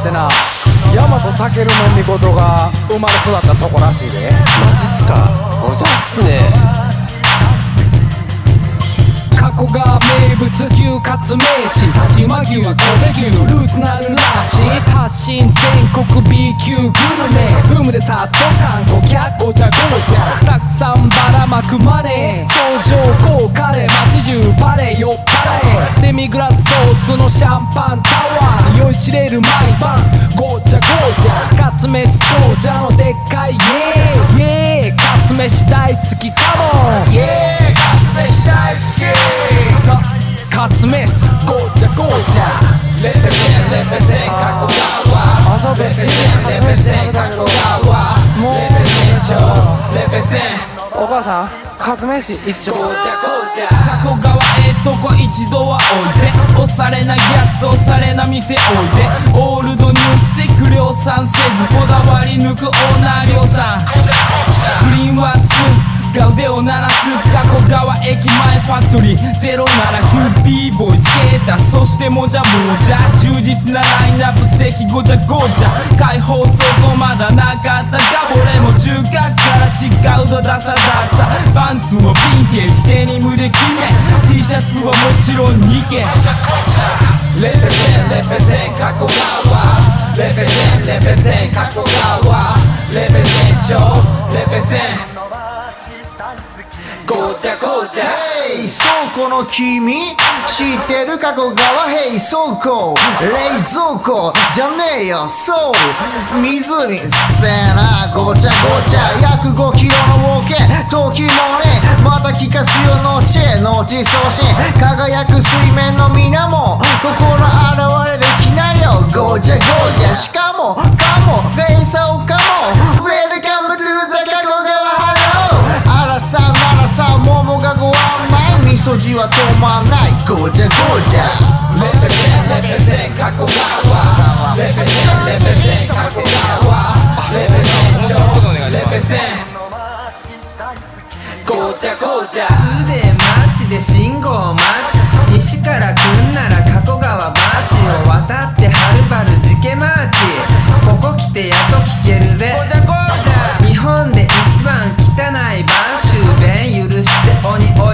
ってな。大和健の御事が生まれ育ったとこらしいで。マジっすか。おじゃっすね。加古川名物牛カツ名詞但馬牛神戸牛ルーツなるらしい。発信全国 B 級グルメ。ブームでさっと観光客ごちゃごちゃたくさんばらまくマネー相乗効果で街中バレ酔っ払えデミグラスソースのシャンパンタワー。酔いしれる毎晩。ごちゃごちゃ。カツ飯長者のでっかいイエーイイエーイカツ飯大好き。カモンイエーイ飯大好きさカツ飯ごちゃごちゃレペゼンレペゼン加古川レペゼンレペゼン加古川レペゼン長レペゼンお母さんカツ飯一丁こうじゃこうじゃ加古川へとこ一度はおいでおしゃれなやつおしゃれな店おいでオールドニュースク量産せずこだわり抜くオーナー量産グリーンワックスガウデを鳴らす加古川駅前ファクトリー 079B ボーイスケーターそしてもじゃもじゃ充実なラインナップ素敵ごちゃごちゃ解放そこまだなかったが俺も中学から違うとダサダサ。パンツもヴィンテージデニムで決め T シャツはもちろん2件レペゼンレペゼン加古川レペゼンレペゼン加古川 Hey 倉庫の君知ってる加古川 Hey 倉庫冷蔵庫。じゃねえよそう。湖せなごちゃごちゃ。約5キロのウォーケ時もね。また聞かすよのちのち送信輝く水面の水面ここの現れる気なよ。ごちゃごちゃ。しか内味噌汁は止まんない。ごちゃごちゃレペゼンレペゼン加古川レペゼンレペゼン加古川レペゼン長レペゼンゴージャゴージャ通で町で信号待ち西から来んなら加古川橋を渡ってはるばるジケマーチここ来てやっと聞けるぜゴジャゴジャ日本で一番汚い晩秋弁許して鬼追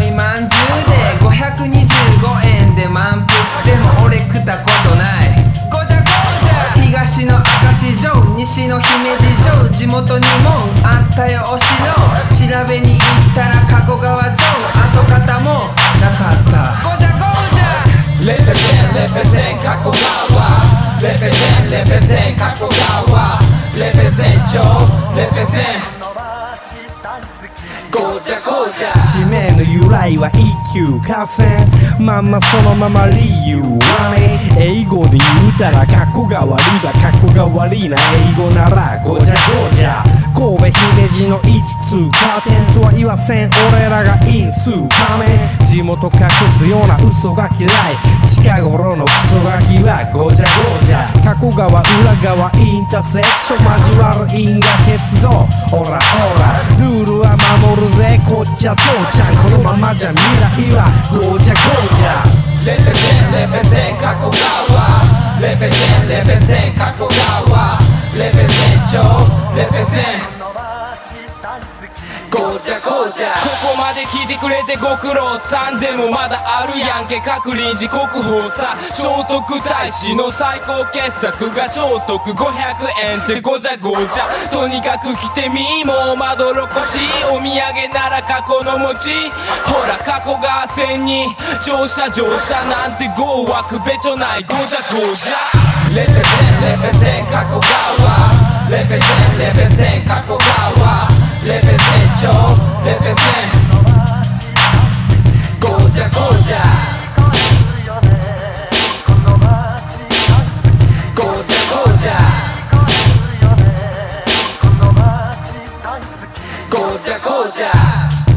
たことない。ゴジャゴジャ東の明石城西の姫路城。地元にもあったよお城。調べに行ったら加古川城。跡形もなかった。レペゼンレペゼン加古川。レペゼンレペゼン加古川。レペゼン城レペゼン。由来は一級河川まんまそのまま理由はね英語で言うたら加古川リバ加古川リーナ英語ならゴジャゴジャ神戸姫路の一通カーテンとは言わせん俺らが因数ため地元隠すような嘘が嫌い近頃のクソガキはゴジャゴジャ加古川裏側インターセクション交わる因果結合ほらほらルールは守るぜこっちゃ父ちゃんこのままじゃ未来はゴージャゴージャここまで聞いてくれてご苦労さん。でもまだあるやんけ。各臨時国宝さ聖徳太子の最高傑作が超得500円ってごじゃごじゃ。とにかく来てみもうまどろこしい。お土産なら過去の餅ほら加古川線に乗車乗車なんて豪枠べちょない。ごじゃごじゃ。レペゼンレペゼン加古川レペゼンレペゼン加古川 Represent yo, represent Goja Goja Goja Goja Goja Goja